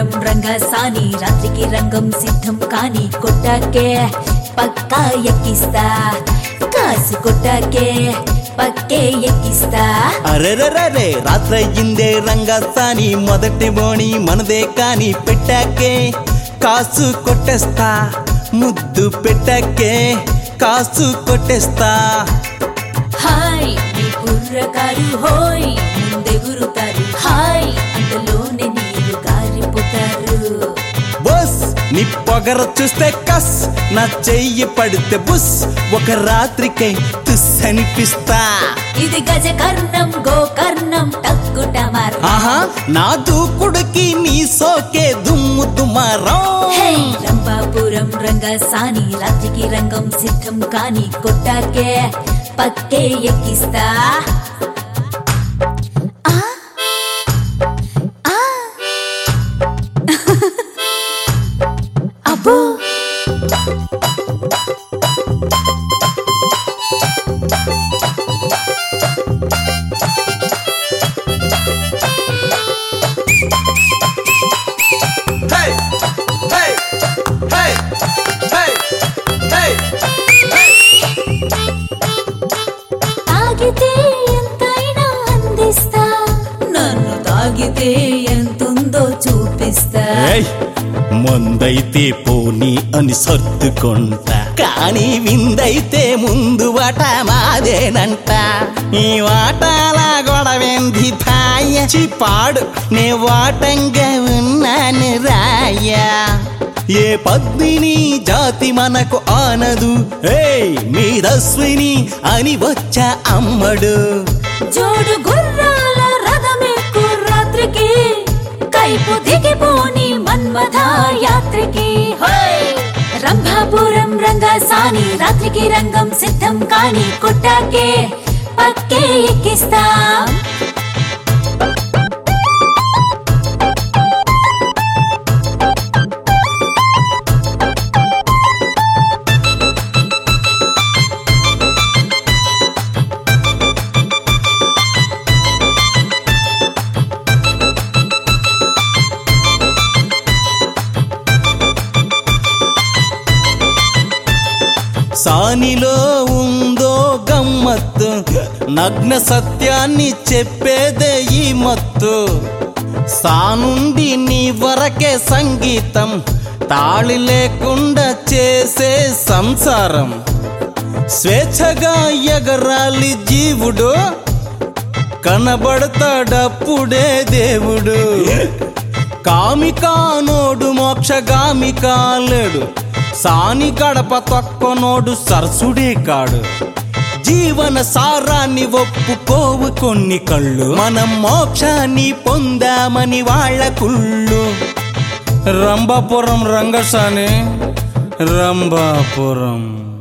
రంగసాని రాత్రికి రంగం సిద్ధం కాని కొట్టాకే పక్కా ఎక్కిస్తా. కాసు కొట్టాకే పక్కే ఎక్కిస్తా. అరెరరే రాత్రయ్యిందే రంగసాని మొదటి బోణి మనదే కాని పెట్టాకే. కాసు కొట్టేస్తా ముద్దు పెట్టాకే. కాసు కొట్టేస్తా. హాయ్ కుర్రకారు హోయ్ ముందెగురుతారు నీ పొగర చూస్తే కస్ నా చెయ్యి పడితే బుస్ ఒక రాత్రికై తుస్ అనిపిస్తా. ఇది గజకర్ణం గోకర్ణం టక్కుటమర్ ఆహా నా దూకుడికి నీ సోకే దుమ్ము దుమారం. రంపాపురం రంగసాని రాత్రికి రంగం సిద్ధం కాని కొట్టాకే పక్కే ఎక్కిస్తా. ఎంతుందో చూపిస్తా! మందైతే పోనీ అని సర్దుకుంటా. కానీ విందైతే ముందు వాట మాదేనంట. ఈ వాటాల గొడవేంది తాయ చిపాడు నే వాటంగా ఉన్నాను రాయ్యా ఏ పద్మిని జాతి మనకు ఆనదు. ఏయ్ మీరస్విని అని వచ్చా అమ్మడు. జోడు గుర్రాల వైపు దిగిపోని మన్మథ యాత్రికి హోయ్! రంభాపురం రంగసాని రాత్రికి రంగం సిద్ధం కాని కొట్టాకే పక్కే ఎక్కిస్తా సానిలో ఉందో గమ్మత్తు నగ్న సత్యాన్ని చెప్పేదే ఈ మత్తు. సానుండి నీ వరకే సంగీతం తాళి లేకుండా చేసే సంసారం. స్వేచ్ఛగా ఎగరాలి జీవుడు కనబడతాడప్పుడే దేవుడు. కామికానోడు మోక్షగామి కాలేడు సాని గడప తొక్కనోడు సరసుడే కాడు. జీవన సారాన్ని ఒప్పుకోవు కొన్ని కళ్ళు. మనం మోక్షాన్ని పొందామని వాళ్ళ కుళ్ళు. రంభాపురం రంగసాని రంభాపురం.